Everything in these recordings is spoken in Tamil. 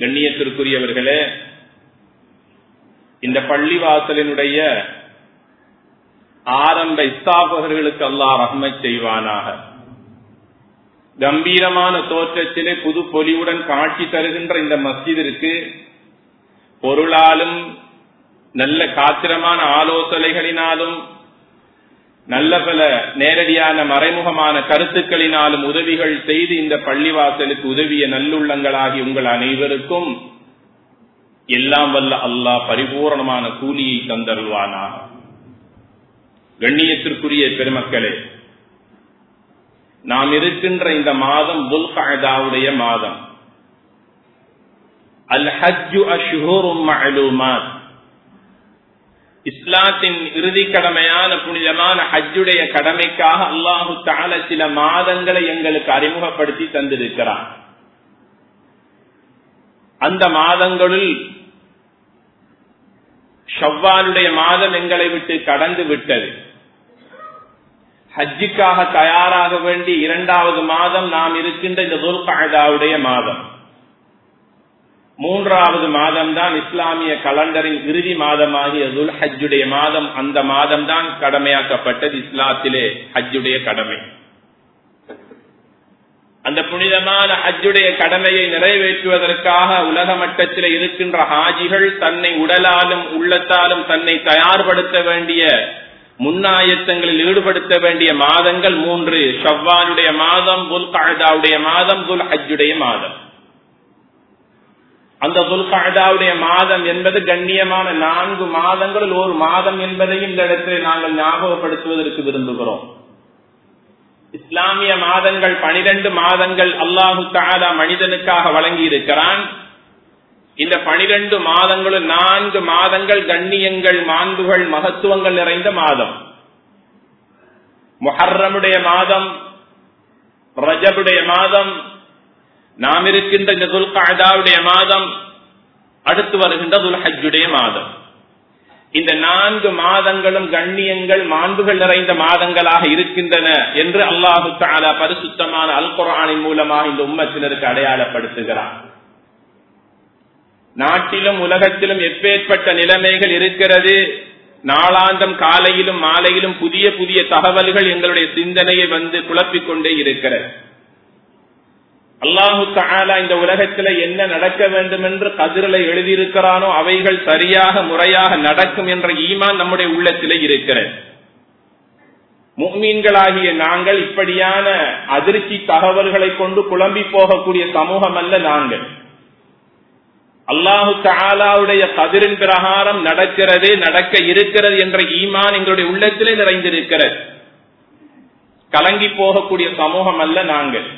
கண்ணியத்திற்குரியவர்களே இந்த பள்ளிவாசலினுடைய ஆரம்ப இஸ்தாபகர்களுக்கு அல்லாஹ் ரஹ்மை செய்வானாக. கம்பீரமான தோற்றத்திலே புது பொலிவுடன் காட்சி தருகின்ற இந்த மஸ்ஜிதிற்கு பொருளாலும் நல்ல காத்திரமான ஆலோசனைகளினாலும் நல்ல பல நேரடியான மறைமுகமான கருத்துக்களினாலும் உதவிகள் செய்து இந்த பள்ளிவாசலுக்கு உதவிய நல்லுள்ளங்களாகி உங்கள் அனைவருக்கும் எல்லாம் வல்ல அல்லாஹ் பரிபூர்ணமான கூலியை தந்தருவானா கண்ணியத்திற்குரிய பெருமக்களே நாம் இருக்கின்ற இந்த மாதம் துல்காவுடைய மாதம். அல் ஹஜ்ஜு அஷ்ஹூரும் மஅலூமாத். இஸ்லாத்தின் இறுதி கடமையான புனிதமான ஹஜ்ஜுடைய கடமைக்காக அல்லாஹு தால சில மாதங்களை எங்களுக்கு அறிமுகப்படுத்தி தந்திருக்கிறார் அந்த மாதங்களில் ஷவ்வாலுடைய மாதம் எங்களை விட்டு கடந்து விட்டது. ஹஜ்ஜிக்காக தயாராக வேண்டி இரண்டாவது மாதம் நாம் இருக்கின்ற இந்த துல்காயுடைய மாதம். மூன்றாவது மாதம் தான் இஸ்லாமிய கலண்டரின் இறுதி மாதமாகிய துல் ஹஜ்ஜுடைய மாதம். அந்த மாதம் தான் கடமையாக்கப்பட்டது இஸ்லாத்திலே ஹஜ்ஜுடைய கடமை. அந்த புனிதமான ஹஜ்ஜுடைய கடமையை நிறைவேற்றுவதற்காக உலக மட்டத்தில் இருக்கின்ற ஹாஜிகள் தன்னை உடலாலும் உள்ளத்தாலும் தன்னை தயார்படுத்த வேண்டிய முன்னாயத்தங்களில் ஈடுபடுத்த வேண்டிய மாதங்கள் மூன்று. ஷவ்வானுடைய மாதம் துல் காதாவுடைய மாதம் துல் ஹஜ்ஜுடைய மாதம். அந்த துல்காதாவுடைய மாதம் என்பது கண்ணியமான நான்கு மாதங்களில் ஒரு மாதம் என்பதையும் இந்த இடத்துல நாங்கள் ஞாபகப்படுத்துவதற்கு விரும்புகிறோம். இஸ்லாமிய மாதங்கள் பனிரெண்டு மாதங்கள் அல்லாஹு தாலா மனிதனுக்காக வழங்கி இருக்கிறான் இந்த பனிரெண்டு மாதங்களும் நான்கு மாதங்கள் கண்ணியங்கள் மாண்புகள் மகத்துவங்கள் நிறைந்த மாதம். முஹர்ரமுடைய மாதம் ரஜபுடைய மாதம் நாம் இருக்கின்ற இந்த துல்காதாவுடைய மாதம் அடுத்து வருகின்ற துல்ஹஜுடைய மாதம். இந்த நான்கு மாதங்களும் கண்ணியங்கள் மாண்புகள் நிறைந்த மாதங்களாக இருக்கின்றன என்று அல்லாஹு தாலா பரிசுத்தமான அல் குரானின் மூலமாக இந்த உம்மத்தினருக்கு அடையாளப்படுத்துகிறார் நாட்டிலும் உலகத்திலும் எப்பேற்பட்ட நிலைமைகள் இருக்கிறது. நாளாந்தம் காலையிலும் மாலையிலும் புதிய புதிய தகவல்கள் எங்களுடைய சிந்தனையை வந்து குழப்பிக்கொண்டே இருக்கிறது. அல்லாஹு தாலா இந்த உலகத்துல என்ன நடக்க வேண்டும் என்று கதிரலை எழுதியிருக்கிறானோ அவைகள் சரியாக முறையாக நடக்கும் என்ற ஈமான் நம்முடைய உள்ளத்திலே இருக்கிறது. முக்மீன்களாகிய நாங்கள் இப்படியான அதிர்ச்சி தகவல்களை கொண்டு குழம்பி போகக்கூடிய சமூகம் அல்ல நாங்கள். அல்லாஹு தாலாவுடைய கதிரின் பிரகாரம் நடக்கிறது நடக்க இருக்கிறது என்ற ஈமான் எங்களுடைய உள்ளத்திலே நிறைந்திருக்கிறது. கலங்கி போகக்கூடிய சமூகம் அல்ல நாங்கள்.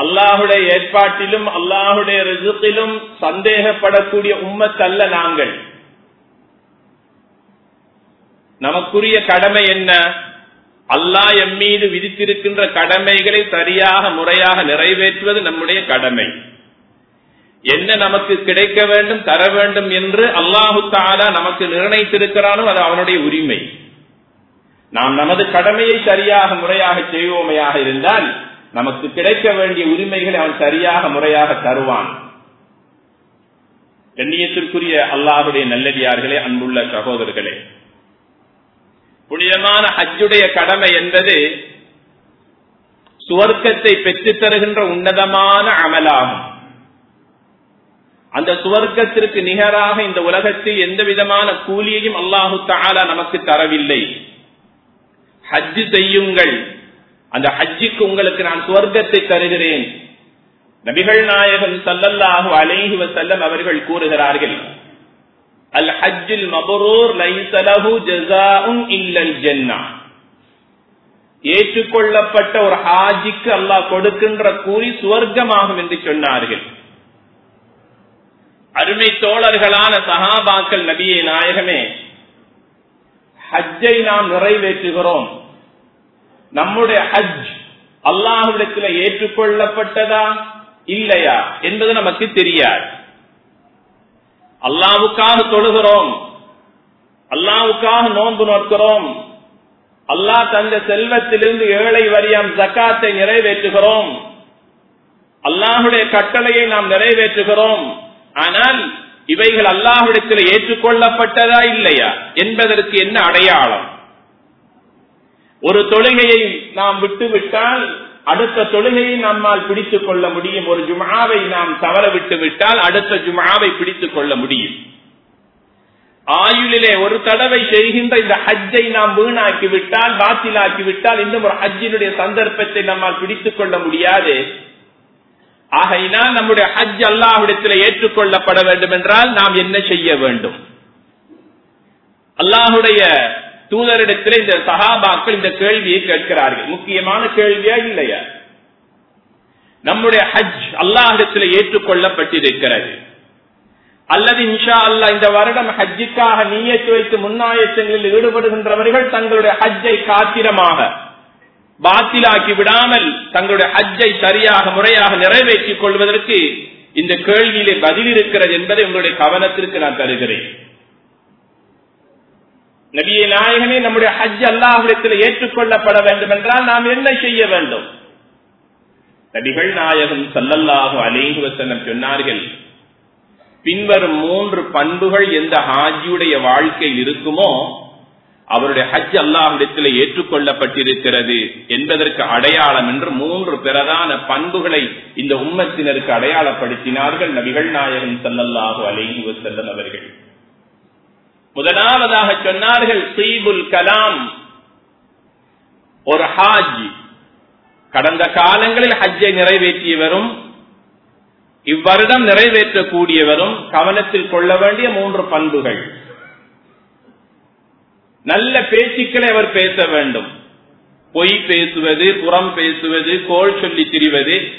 அல்லாஹுடைய ஏற்பாட்டிலும் அல்லாஹுடைய ரிசுக்கிலும் சந்தேகப்படக்கூடிய உம்மத்தல்ல நாங்கள். நமக்குரிய கடமை என்ன? அல்லாஹ் எம் மீது விதித்திருக்கின்ற கடமைகளை சரியாக முறையாக நிறைவேற்றுவது நம்முடைய கடமை. என்ன நமக்கு கிடைக்க வேண்டும் தர வேண்டும் என்று அல்லாஹு தாலா நமக்கு நிர்ணயித்திருக்கிறானோ அது அவனுடைய உரிமை. நாம் நமது கடமையை சரியாக முறையாக செய்வோமையாக இருந்தால் நமக்கு கிடைக்க வேண்டிய உரிமைகளை அவன் சரியாக முறையாக தருவான். கண்ணியத்திற்குரிய அல்லாஹுடைய நல்லடியார்களே அன்புள்ள சகோதரர்களே. புனிதமான ஹஜ்ஜுடைய கடமை என்பது சுவர்க்கத்தை பெற்றுத் தருகின்ற உன்னதமான அமலாகும். அந்த சுவர்க்கத்திற்கு நிகராக இந்த உலகத்தில் எந்த விதமான கூலியையும் அல்லாஹு தாலா நமக்கு தரவில்லை. ஹஜ்ஜு செய்யுங்கள். அந்த ஹஜ்ஜிக்கு உங்களுக்கு நான் சுவர்க்கத்தை தருகிறேன். நபிகள் நாயகன் சல்லல்லாஹு அலைஹி வசல்லம் அவர்கள் கூறுகிறார்கள் அல் ஹஜ்ஜில் மபரூர் லைசலஹு ஜஸாஉன் இல்லல் ஜன்னா. ஏற்றுக்கொள்ளப்பட்ட ஒரு ஹாஜிக்கு அல்லாஹ் கொடுக்கின்ற கூலி சுவர்க்கமாகும் என்று சொன்னார்கள். அருமை தோழர்களான சஹாபாக்கள் நபியே நாயகமே ஹஜ்ஜை நாம் நிறைவேற்றுகிறோம். நம்முடைய ஹஜ் அல்லாஹுடத்தில் ஏற்றுக்கொள்ளப்பட்டதா? இல்லையா? என்பது நமக்கு தெரியாது. அல்லாவுக்காக தொழுகிறோம். அல்லாவுக்காக நோன்பு நோக்கிறோம். அல்லாஹ் தந்த செல்வத்திலிருந்து ஏழை வரியாம் ஜக்காத்தை நிறைவேற்றுகிறோம். அல்லாஹுடைய கட்டளையை நாம் நிறைவேற்றுகிறோம். ஆனால் இவைகள் அல்லாஹுடத்தில் ஏற்றுக்கொள்ளப்பட்டதா இல்லையா? என்பதற்கு என்ன அடையாளம்? ஒரு தொழுகையை நாம் விட்டுவிட்டால் அடுத்த தொழுகையை நம்மால் பிடித்துக் கொள்ள முடியும். ஒரு ஜுமாவை நாம் தவற விட்டு விட்டால் அடுத்த ஜுமாவை பிடித்துக் கொள்ள முடியும். ஆயுளிலே ஒரு தடவை செய்கின்ற இந்த ஹஜ்ஜை நாம் வீணாக்கி விட்டால் பாத்திலாக்கி விட்டால் இன்னும் ஒரு ஹஜ்ஜினுடைய சந்தர்ப்பத்தை நம்மால் பிடித்துக் கொள்ள முடியாது. ஆகையினால் நம்முடைய ஹஜ் அல்லாஹுடத்தில் ஏற்றுக்கொள்ளப்பட வேண்டும் என்றால் நாம் என்ன செய்ய வேண்டும்? அல்லாஹுடைய தூதரிடத்தில் இந்த சகாபாக்கள் இந்த கேள்வியை கேட்கிறார்கள். முக்கியமான கேள்வியா இல்லையா? நம்முடைய ஹஜ் அல்லாஹிடத்தில் ஏற்றுக்கொள்ளப்பட்டிருக்கிறது. அல்லது இன்ஷா அல்லா இந்த வருடம் ஹஜ்ஜிக்காக நீயத்து வைத்து முன்னாயத்தங்களில் ஈடுபடுகின்றவர்கள் தங்களுடைய ஹஜ்ஜை காத்திரமாக பாத்திலாக்கி விடாமல் தங்களுடைய ஹஜ்ஜை சரியாக முறையாக நிறைவேற்றிக் கொள்வதற்கு இந்த கேள்வியிலே பதில் இருக்கிறது என்பதை உங்களுடைய கவனத்திற்கு நான் தருகிறேன். நபியை நாயகனே நம்முடைய ஹஜ் அல்லாஹிடத்தில் ஏற்றுக்கொள்ளப்பட வேண்டும் என்றால் நாம் என்ன செய்ய வேண்டும்? நபிகள் நாயகம் சல்லல்லாஹு அலேஹு சொன்னார்கள் பின்வரும் மூன்று பண்புகள் எந்த ஹாஜியுடைய வாழ்க்கையில் இருக்குமோ அவருடைய ஹஜ் அல்லாஹிடத்தில் ஏற்றுக்கொள்ளப்பட்டிருக்கிறது என்பதற்கு அடையாளம் என்று மூன்று பிரதான பண்புகளை இந்த உம்மத்தினருக்கு அடையாளப்படுத்தினார்கள் நபிகள் நாயகம் சல்லல்லாஹு அலேஹி அவர்கள். முதலாவதாக சொன்னார்கள் சீபுல் கலாம். ஒரு ஹாஜ். கடந்த காலங்களில் ஹஜ்ஜை நிறைவேற்றியவரும் இவ்வருடம் நிறைவேற்றக்கூடியவரும் கவனத்தில் கொள்ள வேண்டிய மூன்று பண்புகள். நல்ல பேச்சுக்களை அவர் பேச வேண்டும். பொய் பேசுவது புறம் பேசுவது கோல் சொல்லி திரிவது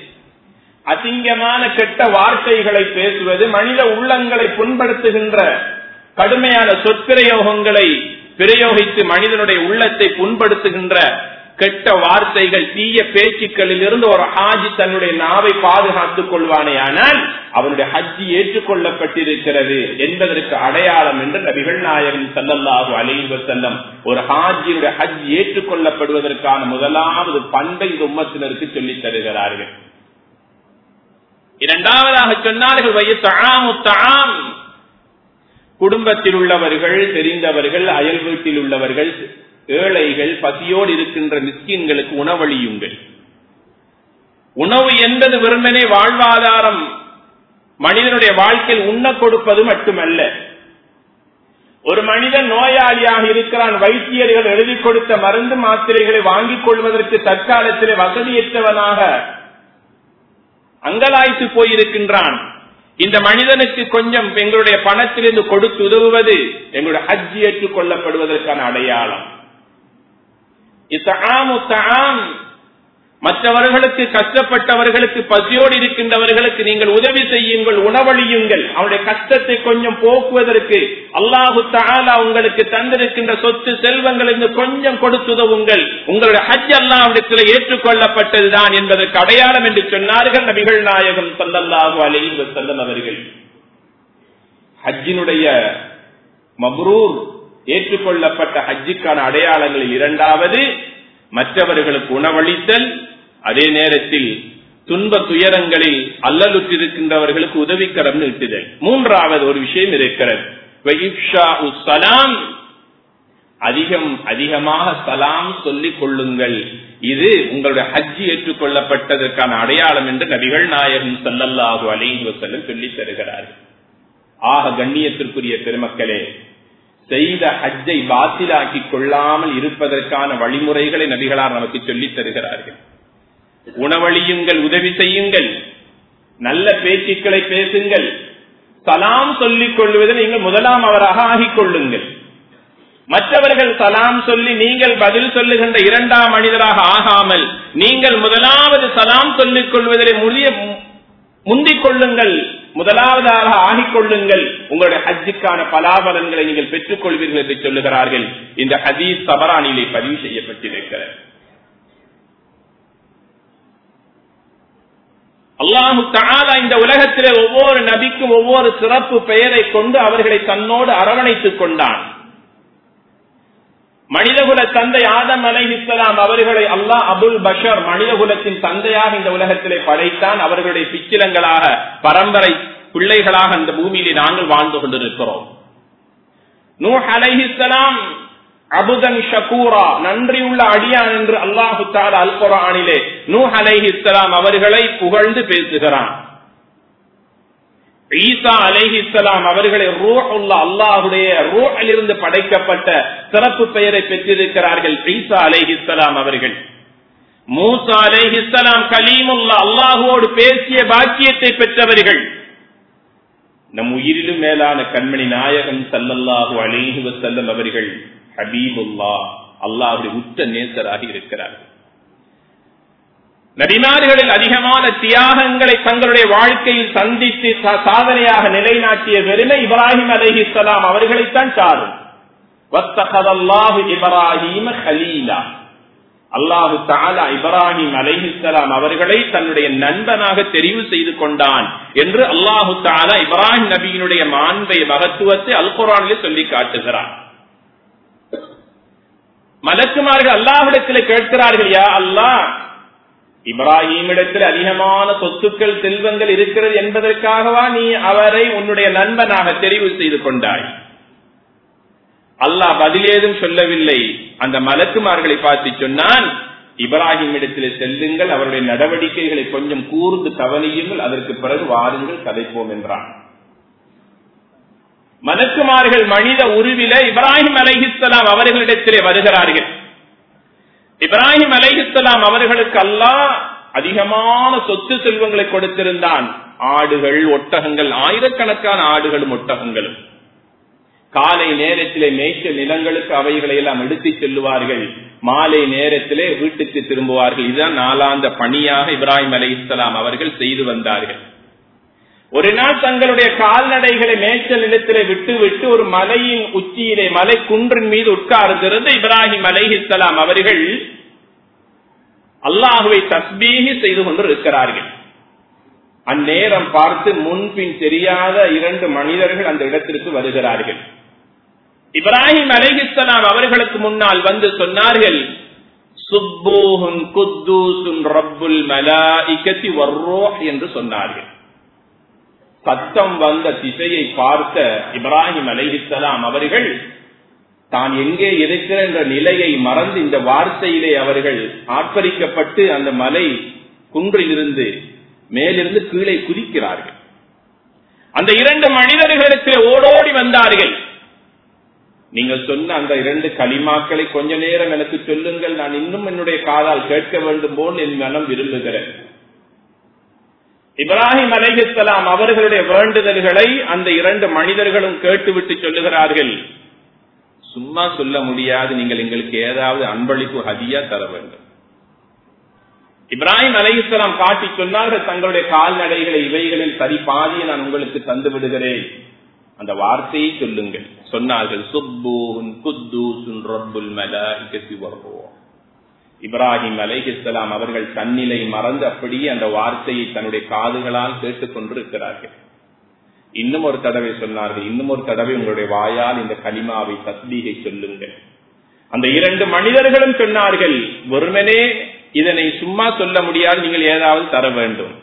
அசிங்கமான கெட்ட வார்த்தைகளை பேசுவது மனித உள்ளங்களை புண்படுத்துகின்ற கடுமையான சொற்பிரயோகங்களை பிரயோகித்து மனிதனுடைய உள்ளத்தை புண்படுத்துகின்ற கெட்ட வார்த்தைகள் தீய பேச்சுக்களில் இருந்து ஒரு ஹாஜி தன்னுடைய நாவை பாதுகாத்துக் கொள்வானே ஆனால் அவனுடைய ஹஜ்ஜி ஏற்றுக்கொள்ளப்பட்டிருக்கிறது என்பதற்கு அடையாளம் என்று நபிகள் நாயகன் சல்லல்லாஹு அலைவ செல்லம் ஒரு ஹாஜியுடைய ஹஜ் ஏற்றுக்கொள்ளப்படுவதற்கான முதலாவது பண்பை இந்த உம்மத்தினருக்கு சொல்லித் தருகிறார்கள். இரண்டாவதாக சொன்னார்கள் வயத்தாம் குடும்பத்தில் உள்ளவர்கள் தெரிந்தவர்கள் அயல் வீட்டில் உள்ளவர்கள் ஏழைகள் பசியோடு இருக்கின்ற மிஸ்கின்களுக்கு உணவளியுங்கள். உணவு என்பது வெறுமனே வாழ்வாதாரம் மனிதனுடைய வாழ்க்கையில் உண்ண கொடுப்பது மட்டுமல்ல. ஒரு மனிதன் நோயாளியாக இருக்கிறான் வைத்தியர்கள் எழுதி கொடுத்த மருந்து மாத்திரைகளை வாங்கிக் கொள்வதற்கு தற்காலத்திலே வசதியற்றவனாக அங்கலாய்த்து போயிருக்கின்றான். இந்த மனிதனுக்கு கொஞ்சம் எங்களுடைய பணத்திலிருந்து கொடுத்து உதவுவது எங்களுடைய ஹஜ் ஏற்றுக் கொள்ளப்படுவதற்கான அடையாளம் மற்றவர்களுக்கு கஷ்டப்பட்டவர்களுக்கு பசியோடு இருக்கின்றவர்களுக்கு நீங்கள் உதவி செய்யுங்கள் உணவழியுங்கள் அவருடைய கஷ்டத்தை கொஞ்சம் போக்குவதற்கு அல்லாஹு தாலா உங்களுக்கு தந்திருக்கின்ற சொத்து செல்வங்களுக்கு கொஞ்சம் கொடுத்துதவுங்கள் உங்களுடைய ஹஜ் அல்லாஹிடத்தில் ஏற்றுக்கொள்ளப்பட்டதுதான் என்பதற்கு அடையாளம் என்று சொன்னார்கள் நபிகள் நாயகம் சல்லல்லாஹு அலைஹி வஸல்லம் அவர்கள். ஹஜ்ஜினுடைய மப்ரூர் ஏற்றுக்கொள்ளப்பட்ட ஹஜ்ஜிக்கான அடையாளங்களில் இரண்டாவது மற்றவர்களுக்கு உணவளித்தல் அதே நேரத்தில் துன்ப துயரங்களில் அல்லலுற்றிருக்கின்றவர்களுக்கு உதவிக்கரம் நீட்டுதல். மூன்றாவது ஒரு விஷயம் இருக்கிறது. சலாம். அதிகம் அதிகமாக சலாம் சொல்லிக் கொள்ளுங்கள். இது உங்களுடைய ஹஜ்ஜி ஏற்றுக்கொள்ளப்பட்டதற்கான அடையாளம் என்று நபிகள் நாயகம் சல்லல்லாஹு அலைஹி வஸல்லம் சொல்லித் தருகிறார்கள். ஆக கண்ணியத்திற்குரிய பெருமக்களே செய்த ஹஜ்ஜை பாத்திலாக்கி கொள்ளாமல் இருப்பதற்கான வழிமுறைகளை நபிகளார் நமக்கு சொல்லித் தருகிறார்கள். உணவழியுங்கள் உதவி செய்யுங்கள் நல்ல பேச்சுக்களை பேசுங்கள் சலாம் சொல்லிக் கொள்வதில் நீங்கள் முதலாம் அவராக ஆகிக் கொள்ளுங்கள். மற்றவர்கள் சலாம் சொல்லி நீங்கள் பதில் சொல்லுகின்ற இரண்டாம் மனிதராக ஆகாமல் நீங்கள் முதலாவது சலாம் சொல்லிக் கொள்வதிலே முடிய முந்திக் கொள்ளுங்கள் முதலாவதாக ஆகிக் கொள்ளுங்கள். உங்களுடைய ஹஜ்ஜுக்கான பலாபலன்களை நீங்கள் பெற்றுக் கொள்வீர்கள் என்று சொல்லுகிறார்கள். இந்த ஹதீஸ் சபரானிலே பதிவு செய்யப்பட்டிருக்கிறது. அல்லாஹு தாலா இந்த உலகத்திலே ஒவ்வொரு நபிக்கும் ஒவ்வொரு சிறப்பு பெயரை கொண்டு அவர்களை தன்னோடு அரவணைத்துக் கொண்டான். மனிதகுல தந்தை ஆதம் அலைஹிஸ்லாம் அவர்களை அல்லாஹ் அபுல் பஷர் மனிதகுலத்தின் தந்தையாக இந்த உலகத்திலே படைத்தான். அவர்களுடைய பிச்சிலங்களாக பரம்பரை பிள்ளைகளாக அந்த பூமியிலே நாங்கள் வாழ்ந்து கொண்டிருக்கிறோம். நூ அலைஹிஸ்லாம் அபுதன் ஷகூரா நன்றியுள்ள அடியான் என்று அல்லாஹு தால அல் குரானிலே நூ அலைஹிஸ்லாம் அவர்களை புகழ்ந்து பேசுகிறான். ஈசா அலைஹிஸ்லாம் அவர்களை ரூஹுல்லா அல்லாஹுடைய ரூஹிலிருந்து படைக்கப்பட்ட சிறப்பு பெயரை பெற்றிருக்கிறார்கள் ஈசா அலைஹிஸ்லாம் அவர்கள். மூசா அலைஹிஸ்லாம் கலீமுல்லா அல்லாஹுவோடு பேசிய பாக்கியத்தை பெற்றவர்கள். நம் உயிரிலும் மேலான கண்மணி நாயகன் சல்லல்லாஹு அலைஹி வசல்லம் அவர்கள் ஹபீபுல்லா. அல்லாவுடைய உச்ச நேசராக இருக்கிறார்கள். நபிமார்களில் அதிகமான தியாகங்களை தங்களுடைய வாழ்க்கையில் சந்தித்து சாதனையாக நிலைநாட்டிய பெருமை இப்ராஹிம் அலஹிஸ்லாம் அவர்களைத்தான் சாரும். இப்ராஹிம் ஹலீலா. அல்லாஹு தாலா இப்ராஹிம் அலைஹிஸ்லாம் அவர்களை தன்னுடைய நண்பனாக தெரிவு செய்து கொண்டான் என்று அல்லாஹு தாலா இப்ராஹிம் நபியினுடைய மாண்பை மகத்துவத்தை அல்குரானிலே சொல்லி காட்டுகிறான். மலக்குமார்கள் அல்லாஹிடத்தில் கேட்கிறார்கள் யா அல்லாஹ் இப்ராஹிமிடத்தில் அதிகமான சொத்துக்கள் செல்வங்கள் இருக்கிறது என்பதற்காகவா நீ அவரை உன்னுடைய நண்பனாக தெரிவு செய்து கொண்டாய்? அல்லாஹ் பதிலேதும் சொல்லவில்லை. அந்த மலக்குமார்களை பார்த்து சொன்னான் இப்ராஹிம் இடத்தில் செல்லுங்கள் அவருடைய நடவடிக்கைகளை கொஞ்சம் கூர்ந்து கவனியுங்கள் அதற்கு பிறகு வாருங்கள் கதைப்போம் என்றான். மலக்குமார்கள் மனித உருவில இப்ராஹிம் அலைஹிஸ்லாம் அவர்களிடத்திலே வருகிறார்கள். இப்ராஹிம் அலைஹிஸ்லாம் அவர்களுக்கு அல்லாஹ் அதிகமான சொத்து செல்வங்களை கொடுத்திருந்தான். ஆடுகள் ஒட்டகங்கள் ஆயிரக்கணக்கான ஆடுகளும் ஒட்டகங்களும். காலை நேரத்திலே மேய்ச்சல் நிலங்களுக்கு அவைகளை எல்லாம் எடுத்துச் செல்லுவார்கள். மாலை நேரத்திலே வீட்டுக்கு திரும்புவார்கள். இதுதான் நாளாந்த பணியாக இப்ராஹிம் அலை அவர்கள் செய்து வந்தார்கள். ஒரு நாள் தங்களுடைய கால்நடைகளை மேய்ச்சல் நிலத்திலே விட்டு விட்டு ஒரு மலையின் உச்சியிலே மலை குன்றின் மீது உட்கார்ந்திருந்து இப்ராஹிம் அலைஹிஸ்லாம் அவர்கள் அல்லாஹுவை தஸ்பீகி செய்து கொண்டு இருக்கிறார்கள் அந்நேரம் பார்த்து முன்பின் தெரியாத இரண்டு மனிதர்கள் அந்த இடத்திற்கு வருகிறார்கள். இப்ராஹிம் அலைஹிஸ்லாம் அவர்களுக்கு முன்னால் வந்து சொன்னார்கள் சுப்பூஹுன் குத்தூசும் ரப்புல் மலாஇகத்தி வர்ரோஹ் என்று சொன்னார்கள். சத்தம் வந்த திசையை பார்த்த இப்ராஹிம் அலைஹிசலாம் அவர்கள் தான் எங்கே இருக்கிற என்ற நிலையை மறந்து இந்த வார்த்தையிலே அவர்கள் ஆர்ப்பரிக்கப்பட்டு அந்த மலை குன்றிலிருந்து மேலிருந்து கீழே குதிக்கிறார்கள். அந்த இரண்டு மனிதர்களுக்கு ஓடோடி வந்தார்கள். நீங்கள் சொன்ன அந்த இரண்டு களிமாக்களை கொஞ்ச நேரம் எனக்கு சொல்லுங்கள். நான் இன்னும் என்னுடைய காதால் கேட்க வேண்டும் போல் என் மனம் விரும்புகிறேன் இப்ராஹிம் அலைஹிஸ்லாம் அவர்களுடைய வேண்டுதல்களை அந்த இரண்டு மனிதர்களும் கேட்டுவிட்டு சொல்லுகிறார்கள். சும்மா சொல்ல முடியாது நீங்கள் எங்களுக்கு ஏதாவது அன்பளிப்பு ஹதியா தர வேண்டும். இப்ராஹிம் அலைஹிஸ்லாம் காட்டி சொன்னார்கள் தங்களுடைய கால்நடைகளை இவைகளில் சரி பாதியை நான் உங்களுக்கு தந்து விடுகிறேன். அந்த வார்த்தையை சொல்லுங்கள். சொன்னார்கள் சுப்பூன் குத்தூசுன் ரப்புல் மலாஇகத்தி வருவோம் இப்ராஹிம் அலைஹிஸ்லாம் அவர்கள் தன்னிலை மறந்து அப்படியே அந்த வார்த்தையை தன்னுடைய காதுகளால் கேட்டுக் கொண்டிருக்கிறார்கள். இன்னும் ஒரு தடவை சொன்னார்கள் இன்னும் ஒரு தடவை உங்களுடைய வாயால் இந்த கலிமாவை தஸ்பீகை சொல்லுங்கள். அந்த இரண்டு மனிதர்களும் சொன்னார்கள் ஒருமனே இதனை சும்மா சொல்ல முடியாது நீங்கள் ஏதாவது தர வேண்டும்.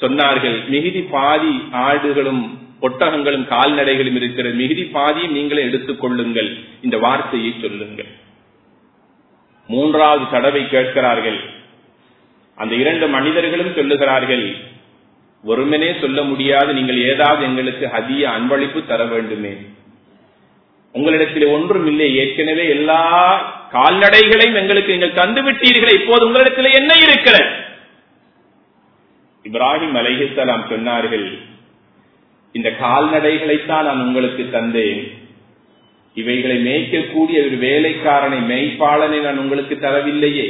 சொன்னார்கள் மிகுதி பாதி ஆடுகளும் ஒட்டகங்களும் கால்நடைகளும் இருக்கிற மிகுதி பாதியும் நீங்களே எடுத்துக் கொள்ளுங்கள் இந்த வார்த்தையை சொல்லுங்கள். மூன்றாவது தடவை கேட்கிறார்கள். அந்த இரண்டு மனிதர்களும் சொல்லுகிறார்கள் ஒருமனே சொல்ல முடியாது நீங்கள் ஏதாவது எங்களுக்கு அதிக அன்பளிப்பு தர வேண்டுமே. உங்களிடத்தில் ஒன்றும் இல்லை ஏற்கனவே எல்லா கால்நடைகளையும் எங்களுக்கு நீங்கள் தந்து விட்டீர்கள் இப்போது உங்களிடத்தில் என்ன இருக்கிற இப்ராஹிம் அலைஹிஸ்லாம் சொன்னார்கள் இந்த கால்நடைகளைத்தான் நான் உங்களுக்கு தந்தேன். இவைகளை மேய்க்கக்கூடிய ஒரு வேலைக்காரனை மெய்ப்பாளனை நான் உங்களுக்கு தரவில்லையே.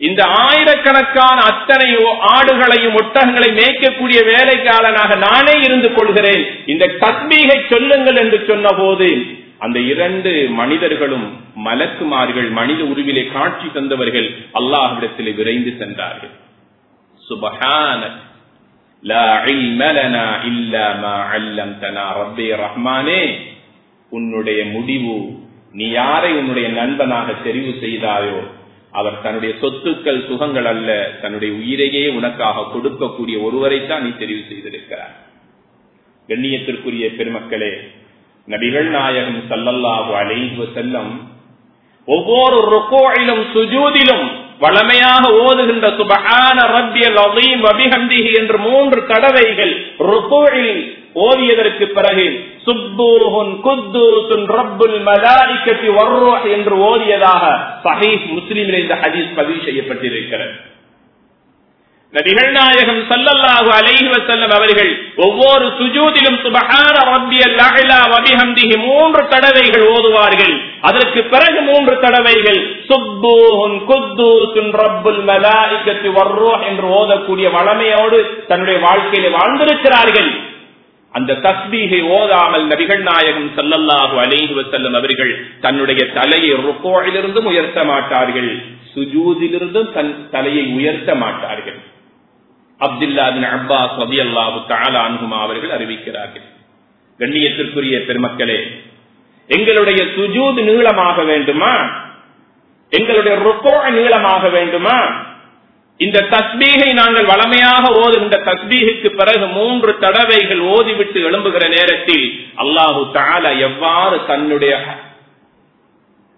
இந்த ஆயிரக்கணக்கான அத்தனை ஆடுகளையும் ஒட்டகங்களை மேய்க்கக்கூடிய வேலைக்காரனாக நானே இருந்து கொள்கிறேன். இந்த தத்மீகை சொல்லுங்கள் என்று சொன்ன போது அந்த இரண்டு மனிதர்களும் மலக்குமார்கள் மனித உருவிலே காட்சி தந்தவர்கள் அல்லாஹ்விடத்தில் விரைந்து சென்றார்கள். சுபஹான لا علم لنا இல்லா ما علمتنا ربي ரஹ்மானே உன்னுடைய முடிவு நீ யாரை உன்னுடைய நண்பனாக தெரிவு செய்தாயோ அவர் தன்னுடைய சொத்துக்கள் சுகங்கள் அல்ல தன்னுடைய உயிரையே உனக்காக கொடுக்கக்கூடிய ஒருவரைத்தான் நீ தெரிவு செய்திருக்கிறார். கண்ணியத்திற்குரிய பெருமக்களே நபிகள் நாயகம் சல்லல்லாஹு அலைஹி செல்லம் ஒவ்வொரு ருக்கோயிலும் சுஜூதிலும் வளமையாக ஓதுகின்ற சுபகான ரப்பியல் அதீம் வபிஹம்திஹி என்று மூன்று தடவைகள் ருக்கோயில் ஓதியதற்கு பிறகு சுப்பூஹுன் குத்தூசுன் ரப்புல் மலாரிக்கத்தி வர்ரூஹ் என்று ஓதியதாக சஹீஹ் முஸ்லிமில் இந்த ஹதீஸ் பதிவு செய்யப்பட்டிருக்கிறது. நபிகள் நாயகம் சல்லல்லாஹு அலைஹி வஸல்லம் அவர்கள் ஒவ்வொரு சுஜூதிலும் சுபஹான ரப்பியல் அலா வபிஹம்திஹி மூன்று தடவைகள் ஓதுவார்கள். அதற்கு பிறகு மூன்று தடவைகள் சுப்பூஹுன் குத்தூசுன் ரப்புல் மலாயிக்கத்தி வர்ரூஹ் என்று ஓதக்கூடிய வளமையோடு தன்னுடைய வாழ்க்கையில வாழ்ந்திருக்கிறார்கள். அந்த தஸ்பீகை ஓதாமல் நபிகள் நாயகம் சல்லல்லாஹு அலைஹி வசல்லம் அவர்கள் தன்னுடைய தலையை ருக்கோயிலிருந்தும் உயர்த்த மாட்டார்கள். சுஜூதிலிருந்தும் தன் தலையை உயர்த்த மாட்டார்கள். அப்துல்லா பின் அப்பாஸ் ரபி அல்லாஹு தாலா அன்புமா அவர்கள் அறிவிக்கிறார்கள். கண்ணியத்திற்குரிய பெருமக்களே எங்களுடைய சுஜூது நீளமாக வேண்டுமா? எங்களுடைய ருக்கோ நீளமாக வேண்டுமா? இந்த தஸ்பீகை நாங்கள் வளமையாக ஓதுகின்ற தஸ்பீகுக்கு பிறகு மூன்று தடவைகள் ஓதிவிட்டு எழும்புகிற நேரத்தில் அல்லாஹு தால எவ்வாறு தன்னுடைய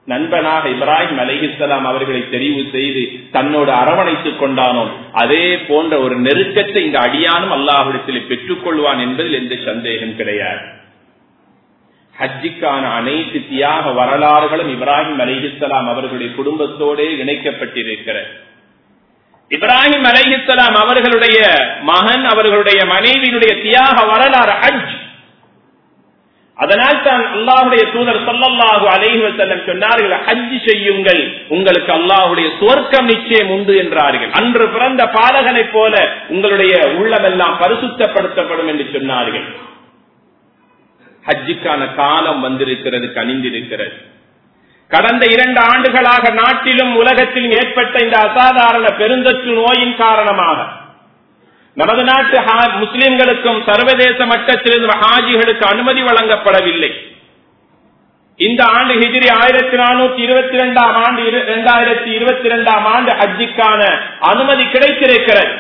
நண்பனாக இப்ராஹிம் அலிஹிஸ்லாம் அவர்களை தெரிவு செய்து தன்னோடு அரவணைத்துக் கொண்டானோ அதே போன்ற ஒரு நெருக்கத்தை இந்த அடியானும் அல்லாஹிடத்தில் பெற்றுக் கொள்வான் என்பதில் எந்த சந்தேகம் கிடையாது. ஹஜ்ஜிக்கான அனைத்து தியாக வரலாறுகளும் இப்ராஹிம் அலிஹிஸ்லாம் அவர்களுடைய குடும்பத்தோடே இணைக்கப்பட்டிருக்கிறது இப்ராஹிம் அலைஹிஸ்லாம் அவர்களுடைய மகன் அவர்களுடைய மனைவியினுடைய தியாக வரலாறு ஹஜ். அதனால் தான் அல்லாஹுடைய தூதர் சொல்லல்லாஹு அலைஹி வஸல்லம் சொன்னார்கள் ஹஜ் செய்யுங்கள் உங்களுக்கு அல்லாஹுடைய சுவர்க்கம் நிச்சயம் உண்டு என்றார்கள். அன்று பிறந்த பாலகனைப் போல உங்களுடைய உள்ளமெல்லாம் பரிசுத்தப்படுத்தப்படும் என்று சொன்னார்கள். ஹஜ்ஜுக்கான காலம் வந்திருக்கிறது கனிந்திருக்கிறது. கடந்த இரண்டு ஆண்டுகளாக நாட்டிலும் உலகத்திலும் ஏற்பட்ட இந்த அசாதாரண பெருந்தொற்று நோயின் காரணமாக நமது நாட்டு முஸ்லிம்களுக்கும் சர்வதேச மட்டத்திலிருந்து ஹாஜிகளுக்கு அனுமதி வழங்கப்படவில்லை. இந்த ஆண்டு ஹிஜிரி ஆயிரத்தி நானூத்தி இருபத்தி இரண்டாம் ஆண்டு இரண்டாயிரத்தி இருபத்தி இரண்டாம் ஆண்டு ஹஜ்ஜிக்கான அனுமதி கிடைத்திருக்கிறது.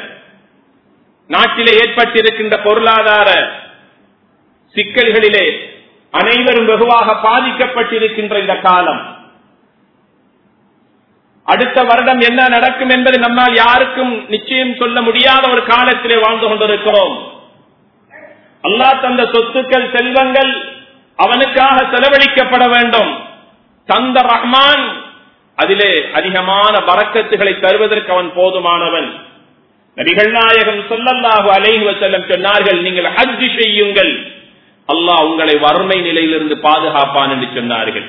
நாட்டிலே ஏற்பட்டிருக்கின்ற பொருளாதார சிக்கல்களிலே அனைவரும் வெகுவாக பாதிக்கப்பட்டிருக்கின்ற இந்த காலம். அடுத்த வருடம் என்ன நடக்கும் என்பது நம்மால் யாருக்கும் நிச்சயம் சொல்ல முடியாத ஒரு காலத்திலே வாழ்ந்து கொண்டிருக்கிறோம். அல்லாஹ் தந்த சொத்துக்கள் செல்வங்கள் அவனுக்காக செலவழிக்கப்பட வேண்டும். தந்த ரஹ்மான் அதிலே அதிகமான வரக்கத்துகளை தருவதற்கு அவன் போதுமானவன். நபிகள் நாயகம் சொல்லல்லாஹு அலைஹி செல்லம் சொன்னார்கள் நீங்கள் ஹஜ் செய்யுங்கள். அல்லாஹ் உங்களை வறுமை நிலையிலிருந்து பாதுகாப்பான் என்று சொன்னார்கள்.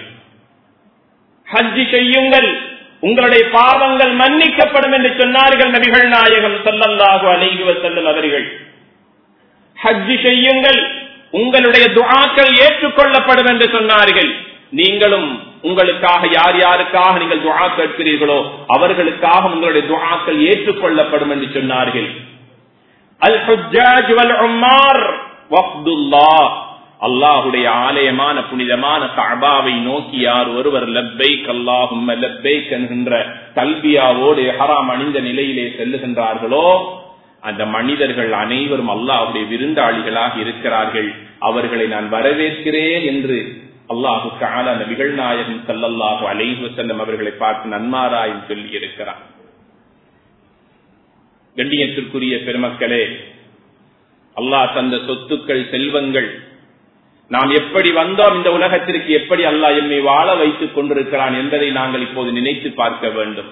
ஹஜ் செய்யுங்கள். உங்களுடைய பாவங்கள் மன்னிக்கப்படும் என்று சொன்னார்கள் நபிகள் நாயகம் சல்லல்லாஹு அலைகுவ செல்லும் அவர்கள். ஹஜ்ஜி செய்யுங்கள் உங்களுடைய துவாக்கள் ஏற்றுக்கொள்ளப்படும் என்று சொன்னார்கள். நீங்களும் உங்களுக்காக யார் யாருக்காக நீங்கள் துவா கேட்கிறீர்களோ அவர்களுக்காக உங்களுடைய துவாக்கள் ஏற்றுக்கொள்ளப்படும் என்று சொன்னார்கள். அல் ஹுஜ்ஜாஜ் வல் உம்மார் வஃப்துல்லாஹ் அல்லாஹுடைய ஆலயமான புனிதமான கபாவை நோக்கி யார் ஒருவர் லப்பை கல்லாகும் லப்பை என்கின்ற கல்வியாவோடு ஹராம் அணிந்த நிலையிலே செல்லுகின்றார்களோ அந்த மனிதர்கள் அனைவரும் அல்லாஹுடைய விருந்தாளிகளாக இருக்கிறார்கள். அவர்களை நான் வரவேற்கிறேன் என்று அல்லாஹு கால நபிகள் நாயகம் சல்லல்லாஹு அலைஹு செல்லம் அவர்களை பார்த்து நன்மாராயம் சொல்லி இருக்கிறார் கண்ணியத்திற்குரிய பெருமக்களே அல்லாஹ் தந்த சொத்துக்கள் செல்வங்கள் நாம் எப்படி வந்தோம் இந்த உலகத்திற்கு எப்படி அல்லாஹ் எம்மை வாழ வைத்துக் கொண்டிருக்கிறான் என்பதை நாங்கள் இப்போது நினைத்து பார்க்க வேண்டும்.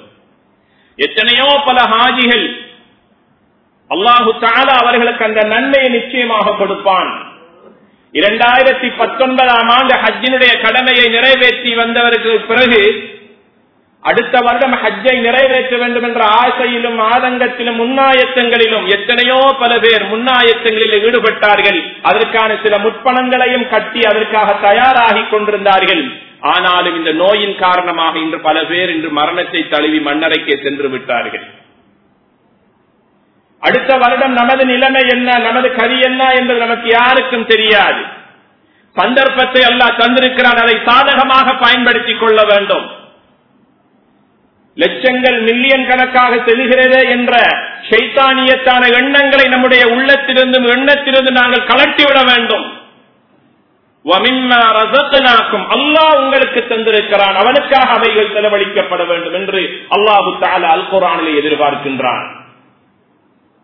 எத்தனையோ பல ஹாஜிகள் அல்லாஹு தாலா அவர்களுக்கு அந்த நன்மையை நிச்சயமாக கொடுப்பான். இரண்டாயிரத்தி பத்தொன்பதாம் ஆண்டு ஹஜ்ஜினுடைய கடமையை நிறைவேற்றி வந்தவருக்கு பிறகு அடுத்த வருடம் ஹஜ்ஜை நிறைவேற்ற வேண்டும் என்ற ஆசையிலும் ஆதங்கத்திலும் முன்னாயத்தங்களிலும் எத்தனையோ பல பேர் முன்னாயத்தங்களில் ஈடுபட்டார்கள். அதற்கான சில முற்பணங்களையும் கட்டி அதற்காக தயாராகி கொண்டிருந்தார்கள். ஆனாலும் இந்த நோயின் காரணமாக இன்று பல பேர் இன்று மரணத்தை தழுவி மண்ணறைக்கே சென்று விட்டார்கள். அடுத்த வருடம் நமது நிலைமை என்ன நமது கதி என்ன என்பது நமக்கு யாருக்கும் தெரியாது. சந்தர்ப்பத்தை அல்லா தந்திருக்கிறான் அதை சாதகமாக பயன்படுத்திக் கொள்ள வேண்டும். லட்சங்கள் மில்லியன் கணக்காக செல்கிறது என்ற சைத்தானியத்தான எண்ணங்களை நம்முடைய உள்ளத்திலிருந்தும் எண்ணத்திலிருந்து நாங்கள் கலட்டிவிட வேண்டும். அல்லாஹ் உங்களுக்கு தந்திருக்கிறான். அவனுக்காக அவைகள் செலவழிக்கப்பட வேண்டும் என்று அல்லாஹு தால அல் குரானிலே எதிர்பார்க்கின்றான்.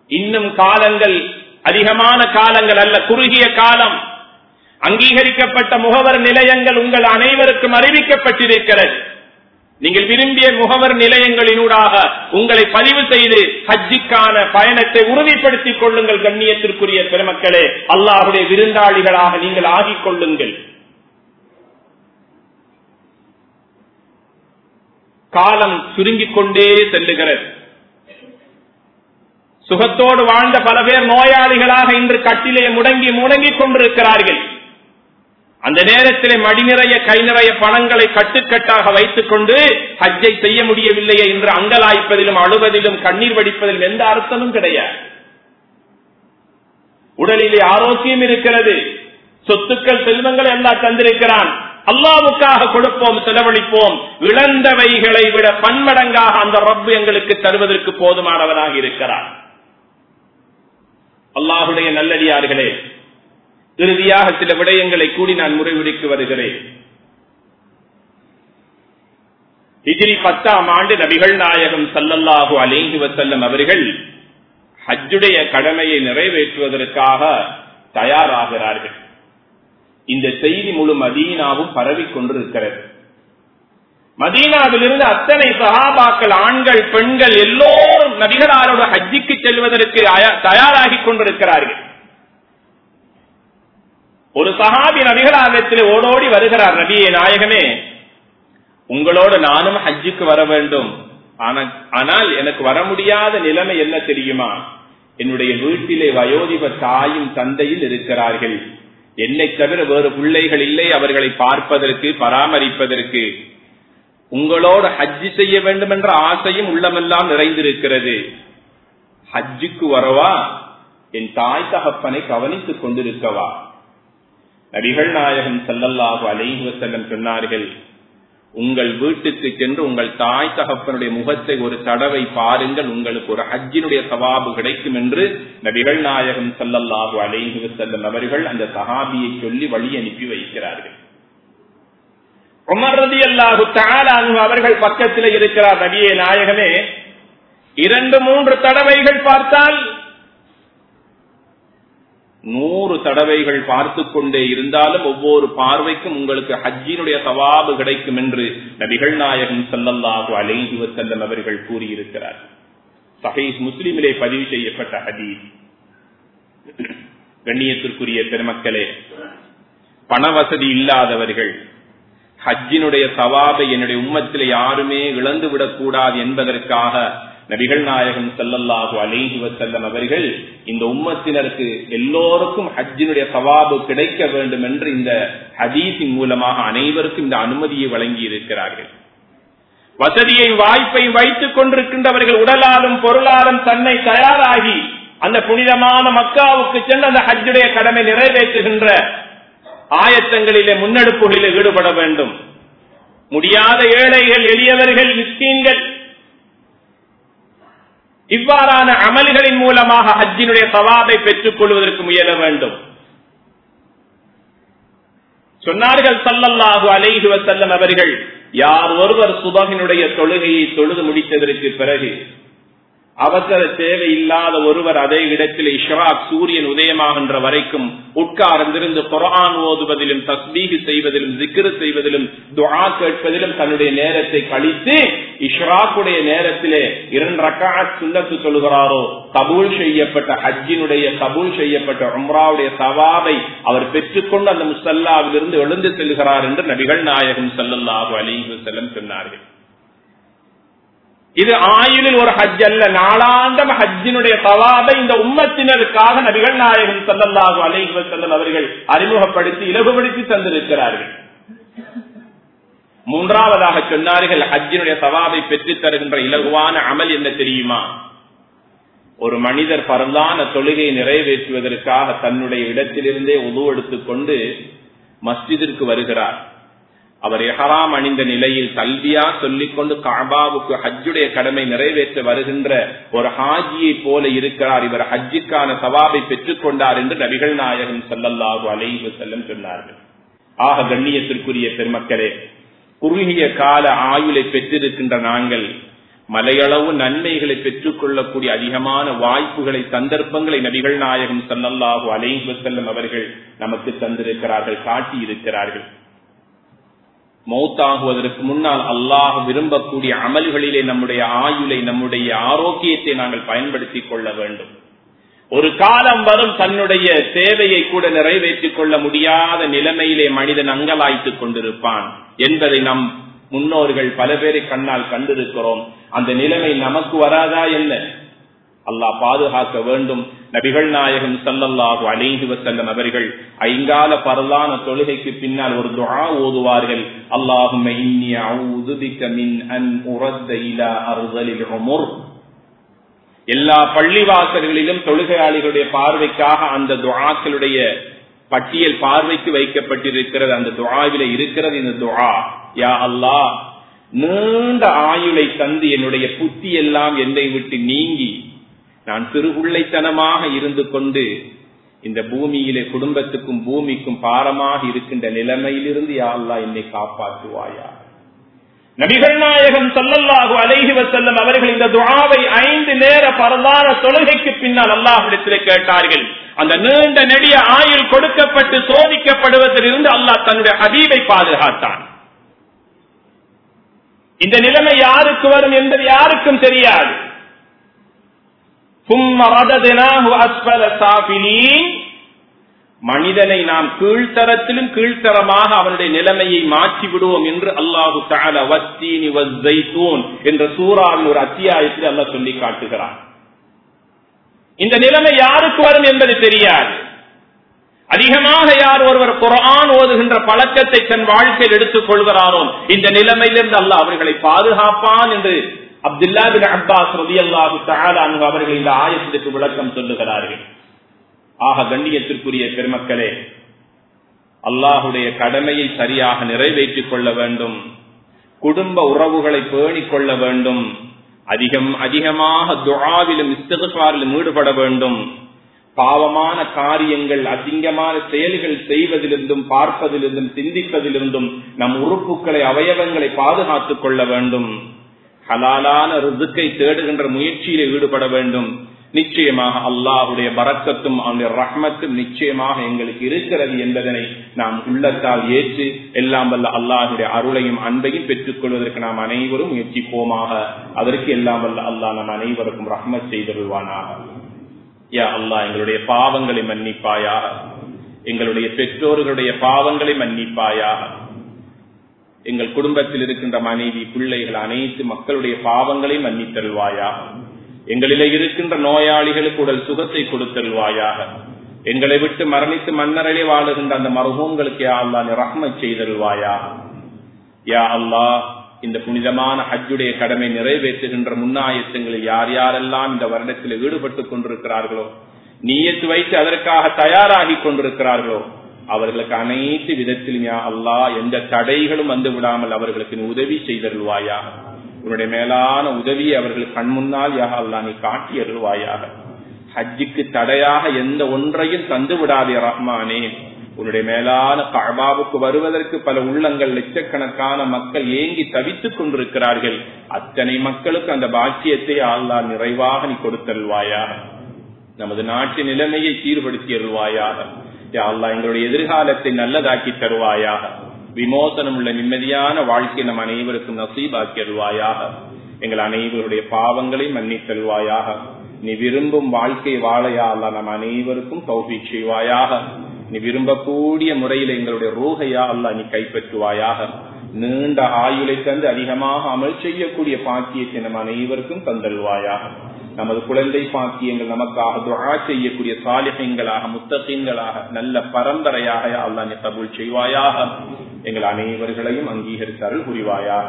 இன்னும் காலங்கள் அதிகமான காலங்கள் அல்ல குறுகிய காலம். அங்கீகரிக்கப்பட்ட முகவர் நிலையங்கள் உங்கள் அனைவருக்கும் அறிவிக்கப்பட்டிருக்கிறது. நீங்கள் விரும்பிய முகவர் நிலையங்களினூடாக உங்களை பதிவு செய்து ஹஜ்ஜிக்கான பயணத்தை உறுதிப்படுத்திக் கொள்ளுங்கள் கண்ணியத்திற்குரிய பெருமக்களே. அல்லாஹுடைய விருந்தாளிகளாக நீங்கள் ஆகிக் கொள்ளுங்கள். காலம் சுருங்கிக் கொண்டே செல்லுகிறது. சுகத்தோடு வாழ்ந்த பல பேர் நோயாளிகளாக இன்று கட்டிலே முடங்கி முடங்கிக் கொண்டிருக்கிறார்கள். அந்த நேரத்தில் மடி நிறைய கை நிறைய பணங்களை கட்டுக்கட்டாக வைத்துக் கொண்டு ஹஜ்ஜை செய்ய முடியவில்லையே என்று அங்கலாய்ப்பதிலும் அழுவதிலும் கண்ணீர் வடிப்பதிலும் எந்த அர்த்தமும் கிடையாது. உடலிலே ஆரோக்கியம் இருக்கிறது. சொத்துக்கள் செல்வங்கள் எல்லாம் தந்திருக்கிறான். அல்லாவுக்காக கொடுப்போம் செலவழிப்போம். இழந்தவைகளை விட பன்மடங்காக அந்த ரப்பு எங்களுக்கு தருவதற்கு போதுமானவனாக இருக்கிறார் அல்லாஹுடைய நல்லடியார்களே இறுதியாக சில விடயங்களை கூடி நான் முறைவிடுக்கு வருகிறேன். இதில் பத்தாம் ஆண்டு நபிகள் நாயகம் சல்லல்லாஹு அலேஹி வசல்லம் அவர்கள் ஹஜ்ஜுடைய கடமையை நிறைவேற்றுவதற்காக தயாராகிறார்கள். இந்த செய்தி முழு மதீனாவும் பரவி கொண்டிருக்கிறது. மதீனாவிலிருந்து அத்தனை சகாபாக்கள் ஆண்கள் பெண்கள் எல்லோரும் நபிகளாரோட ஹஜ்ஜிக்கு செல்வதற்கு தயாராகி கொண்டிருக்கிறார்கள். ஒரு சஹாபி நபிகளாகத்தில் ஓடோடி வருகிறார் நபியே நாயகமே. உங்களோடு நானும் ஹஜ்ஜுக்கு வர வேண்டும். ஆனால் எனக்கு வர முடியாத நிலைமை என்ன தெரியுமா? என்னுடைய வீட்டிலே வயோதிப தாயும் தந்தையில் இருக்கிறார்கள். என்னை தவிர வேறு பிள்ளைகள் இல்லை அவர்களை பார்ப்பதற்கு பராமரிப்பதற்கு. உங்களோடு ஹஜ்ஜி செய்ய வேண்டும் என்ற ஆசையும் உள்ளமெல்லாம் நிறைந்திருக்கிறது. ஹஜ்ஜுக்கு வரவா? என் தாய் தகப்பனை கவனித்துக் கொண்டிருக்கவா? நபிகள் நாயகம் செல்லல்லாஹு அலைஹி செல்லம் சொன்னார்கள் உங்கள் வீட்டுக்கு சென்று உங்கள் தாய் தகப்பனுடைய முகத்தை ஒரு தடவை பாருங்கள் உங்களுக்கு ஒரு ஹஜ்ஜினுடைய சவாபு கிடைக்கும் என்று நபிகள் நாயகம் செல்லல்லாஹு அலைஹி செல்லம் அவர்கள் அந்த சஹாபியை சொல்லி வழி அனுப்பி வைக்கிறார்கள். உமர்ரதி அல்லாஹு தாலானு அவர்கள் பக்கத்தில் இருக்கிறார் நபியே நாயகமே. இரண்டு மூன்று தடவைகள் பார்த்தால் நூறு தடவைகள் பார்த்து கொண்டே இருந்தாலும் ஒவ்வொரு பார்வைக்கும் உங்களுக்கு ஹஜ்ஜினுடைய சவாபு கிடைக்கும் என்று நபிகள் நாயகம் சல்லல்லாஹு அலைஹி வசல்லம் அவர்கள் கூறியிருக்கிறார். சஹீஸ் முஸ்லிமிலே பதிவு செய்யப்பட்ட ஹதீஸ். கண்ணியத்திற்குரிய பெருமக்களே பண வசதி இல்லாதவர்கள் ஹஜ்ஜினுடைய சவாபை என்னுடைய உம்மத்தில் யாருமே இழந்து விடக்கூடாது என்பதற்காக நபிகள் நாயகம் செல்லல்லாஹு அலைஹி வசல்லம் அவர்கள் இந்த உம்மத்தினருக்கு எல்லோருக்கும் ஹஜ்ஜினுடைய சவாபு கிடைக்க வேண்டும் என்று இந்த ஹதீஸின் மூலமாக அனைவருக்கும் இந்த அனுமதியை வழங்கி இருக்கிறார்கள் வசதியை வாய்ப்பை வைத்துக் கொண்டிருக்கின்றவர்கள் உடலாலும் பொருளாலும் தன்னை தயாராகி அந்த புனிதமான மக்காவுக்கு சென்று அந்த ஹஜ்ஜுடைய கடமை நிறைவேற்றுகின்ற ஆயத்தங்களிலே முன்னெடுப்புகளில் ஈடுபட வேண்டும். முடியாத ஏழைகள் எளியவர்கள் மிஸ்கீன்கள் இவ்வாறான அமல்களின் மூலமாக ஹஜ்ஜினுடைய சவாபை பெற்றுக் கொள்வதற்கு முயல வேண்டும். சொன்னார்கள் சல்லல்லாஹு அலைஹி வசல்லம் அவர்கள் யார் ஒருவர் சுபகினுடைய தொழுகையை தொழுது முடித்ததற்கு பிறகு அவசர தேவை இல்லாத ஒருவர் அதே இடத்தில் இஷ்ராக் சூரியன் உதயமாகின்ற வரைக்கும் உட்கார்ந்திருந்து குரான் ஓதுவதிலும் தஸ்பீகு செய்வதிலும் திக்ரு செய்வதிலும் துவா கேட்பதிலும் தன்னுடைய நேரத்தை கழித்து இஷ்ராக்குடைய நேரத்திலே இரண்டு ரக்காத் சுண்ணத்து சொல்கிறாரோ கபூல் செய்யப்பட்ட ஹஜ்ஜினுடைய கபூல் செய்யப்பட்ட உம்ராவுடைய சவாபை அவர் பெற்றுக்கொண்டு அந்த முசல்லாவிலிருந்து எழுந்து செல்கிறார் என்று நபிகள் நாயகம் சல்லல்லாஹு அலைஹி செல்லம் சொன்னார்கள். இது ஆயுளில் ஒரு ஹஜ் அல்ல. நாளாந்தம் ஹஜ்ஜினுடைய சவாபை இந்த உம்மத்தினருக்காக நபிகள் நாயகம் சல்லல்லாஹு அலைஹி செல்லல் அவர்கள் அறிமுகப்படுத்தி இலகுபடுத்தி தந்திருக்கிறார்கள். மூன்றாவதாக சொன்னார்கள் ஹஜ்ஜினுடைய சவாபை பெற்றுத் தருகின்ற இலகுவான அமல் என்ன தெரியுமா? ஒரு மனிதர் பரந்தான தொழுகையை நிறைவேற்றுவதற்காக தன்னுடைய இடத்திலிருந்தே உதவு எடுத்துக் கொண்டு மஸ்ஜிதிற்கு வருகிறார். அவர் எஹராம் அணிந்த நிலையில் கல்வியா சொல்லிக்கொண்டு காபாவுக்கு ஹஜ்ஜுடைய கடமை நிறைவேற்ற வருகின்ற ஒரு ஹாஜியை போல இருக்கிறார். இவர் ஹஜ்ஜிக்கான சவாபை பெற்றுக் கொண்டார் என்று நபிகள் நாயகம் சல்லல்லாஹு அலைவு செல்லம் சொன்னார்கள். ஆக கண்ணியத்திற்குரிய பெருமக்களே குறுகிய கால ஆயுளை பெற்றிருக்கின்ற நாங்கள் மலையளவு நன்மைகளை பெற்றுக் கொள்ளக்கூடிய அதிகமான வாய்ப்புகளை சந்தர்ப்பங்களை நபிகள் நாயகம் சல்லல்லாஹு அலைவு செல்லம் அவர்கள் நமக்கு தந்திருக்கிறார்கள் காட்டி இருக்கிறார்கள் மௌத்தாகுவதற்கு முன்னால் அல்லாஹ் விரும்பக்கூடிய அமல்களிலே நம்முடைய ஆயுளை நம்முடைய ஆரோக்கியத்தை நாங்கள் பயன்படுத்திக் கொள்ள வேண்டும். ஒரு காலம் வரும் தன்னுடைய தேவையை கூட நிறைவேற்றிக் கொள்ள முடியாத நிலைமையிலே மனிதன் அங்கலாய்த்துக் கொண்டிருப்பான் என்பதை நம் முன்னோர்கள் பல பேரை கண்ணால் கண்டிருக்கிறோம். அந்த நிலைமை நமக்கு வராதா என்ன? அல்லாஹ் பாதுகாக்க வேண்டும். நபிகள் நாயகம் சல்லல்லாஹு அலைஹி வசல்லம் அவர்கள் ஐங்கால பரலான தொழுகைக்கு பின்னால் ஒரு துஆ ஓதுவார்கள். அல்லாஹும் இன்னி பிக மின் அன் உரத்த இலா அர்தலில் உமுர். எல்லா பள்ளிவாசல்களிலும் தொழுகையாளிகளுடைய பார்வைக்காக அந்த துஆக்களுடைய பட்டியல் பார்வைக்கு வைக்கப்பட்டிருக்கிறது. அந்த துஆவில இருக்கிறது இந்த துஆ. யா அல்லாஹ் நீண்ட ஆயுளை தந்து என்னுடைய புத்தி எல்லாம் என்னை விட்டு நீங்கி நான் சிறுகுள்ளைத்தனமாக இருந்து கொண்டு இந்த பூமியிலே குடும்பத்துக்கும் பூமிக்கும் பாரமாக இருக்கின்ற நிலைமையிலிருந்து யா என்னை காப்பாற்றுவாயா? நபிகள் நாயகம் சொல்லல்லாஹு அலைஹி வசல்லம் அவர்கள் இந்த துவாவை ஐந்து நேர பரதான தொழுகைக்கு பின்னால் அல்லாஹிடத்திலே கேட்டார்கள். அந்த நீண்ட நெடிய ஆயுள் கொடுக்கப்பட்டு சோதிக்கப்படுவதிலிருந்து அல்லாஹ் தன்னுடைய ஹபீபை பாதுகாத்தான். இந்த நிலைமை யாருக்கு வரும் என்பது யாருக்கும் தெரியாது. மனிதனை நாம் கீழ்த்தரத்திலும் கீழ்த்தரமாக அவனுடைய நிலைமையை மாற்றி விடுவோம் என்று அல்லாஹு என்ற சூறாவின் ஒரு அத்தியாயத்தில் அல்ல சொல்லி காட்டுகிறான். இந்த நிலைமை யாருக்கு வரும் என்பது தெரியாது. அதிகமாக யார் ஒருவர் குரான் ஓதுகின்ற பழக்கத்தை தன் வாழ்க்கையில் எடுத்துக் கொள்கிறாரோ இந்த நிலைமையிலிருந்து அல்ல அவர்களை பாதுகாப்பான் என்று அப்துல்லா பின் அப்பாஸ் ரதி அல்லாஹு அவர்கள் இந்த ஆயத்திற்கு விளக்கம் சொல்லுகிறார்கள். ஆக கண்ணியத்திற்குரிய பெருமக்களே அல்லாஹுடைய கடமையை சரியாக நிறைவேற்றிக் கொள்ள வேண்டும். குடும்ப உறவுகளை பேணிக் கொள்ள வேண்டும். அதிகம் அதிகமாக துழாவிலும் இஸ்தகாரிலும் ஈடுபட வேண்டும். பாவமான காரியங்கள் அசிங்கமான செயல்கள் செய்வதிலிருந்தும் பார்ப்பதிலிருந்தும் சிந்திப்பதிலிருந்தும் நம் உறுப்புகளை அவயவங்களை பாதுகாத்துக் கொள்ள வேண்டும். ஹலாலான ருதுக்கை தேடுகின்ற முயற்சியில் ஈடுபட வேண்டும். நிச்சயமாக அல்லாஹுடைய பறக்கத்தும் அவனுடைய ரஹ்மத்தும் நிச்சயமாக எங்களுக்கு இருக்கிறது என்பதனை நாம் உள்ளத்தால் ஏற்று எல்லாம் வல்ல அல்லாஹுடைய அருளையும் அன்பையும் பெற்றுக் கொள்வதற்கு நாம் அனைவரும் முயற்சிப்போமாக. அதற்கு எல்லாம் வல்ல அல்லாஹ் நம் அனைவருக்கும் ரஹ்மத் செய்தருள்வானாக. யா அல்லாஹ் எங்களுடைய பாவங்களை மன்னிப்பாயாக. எங்களுடைய பெற்றோர்களுடைய பாவங்களை மன்னிப்பாயாக. எங்கள் குடும்பத்தில் இருக்கின்ற மனைவி பிள்ளைகள் அனைத்து மக்களுடைய பாவங்களை மன்னித்தருள்வாயாக. எங்களிலே இருக்கின்ற நோயாளிகளுக்கு உடல் சுகத்தை கொடுத்தருள்வாயாக. எங்களை விட்டு மரணித்து மன்னரலை வாழுகின்ற அந்த மருகங்களுக்கு யா அல்லா ரஹ்ம செய்தருள்வாயாக. யா அல்லாஹ் இந்த புனிதமான ஹஜ்ஜுடைய கடமை நிறைவேற்றுகின்ற முன்னாயத்தங்களில் யார் யாரெல்லாம் இந்த வருடத்தில் ஈடுபட்டுக் கொண்டிருக்கிறார்களோ நீயத்து வைத்து அதற்காக தயாராகி கொண்டிருக்கிறார்களோ அவர்களுக்கு அனைத்து விதத்திலும் யா அல்லாஹ் எந்த தடைகளும் வந்து விடாமல் அவர்களுக்கு நீ உதவி செய்தருள்வாயாக. உன்னுடைய மேலான உதவியை அவர்கள் கண் முன்னால் யாக அல்லா நீ காட்டி அருள்வாயாக. ஹஜ்ஜுக்கு தடையாக எந்த ஒன்றையும் தந்து விடாதே ரஹ்மானே. உன்னுடைய மேலான கபாவுக்கு வருவதற்கு பல உள்ளங்கள் லட்சக்கணக்கான மக்கள் ஏங்கி தவித்துக் கொண்டிருக்கிறார்கள். அத்தனை மக்களுக்கு அந்த பாக்கியத்தை அல்லா நிறைவாக நீ கொடுத்தருள்வாயாக. நமது நாட்டு நிலைமையை சீர்படுத்தி அருள்வாயாக அல்லா எங்களுடைய எதிர்காலத்தை நல்லதாக்கி தருவாயாக. விமோசனம் உள்ள நிம்மதியான வாழ்க்கை நம் அனைவருக்கும் நசீபாக்கி தருவாயாக. எங்கள் அனைவருடைய பாவங்களை மன்னித்தருள்வாயாக நீ விரும்பும் வாழ்க்கை வாழையா அல்ல நம் அனைவருக்கும் தௌபி செய்வாயாக. நீ விரும்பக்கூடிய முறையில் எங்களுடைய ரூகையா அல்ல நீ கைப்பற்றுவாயாக. நீண்ட ஆயுளை தந்து அதிகமாக அமல் செய்யக்கூடிய பாக்கியத்தை நம் அனைவருக்கும் தந்தல்வாயாக நமது குழந்தை பாக்கியங்கள் நமக்காக துஆ செய்யக்கூடிய சாலிகங்களாக முத்தகங்களாக நல்ல பரம்பரையாக அல்லா நீ கபூல் செய்வாயாக. எங்கள் அனைவர்களையும் அங்கீகரித்தார்கள் புரிவாயாக.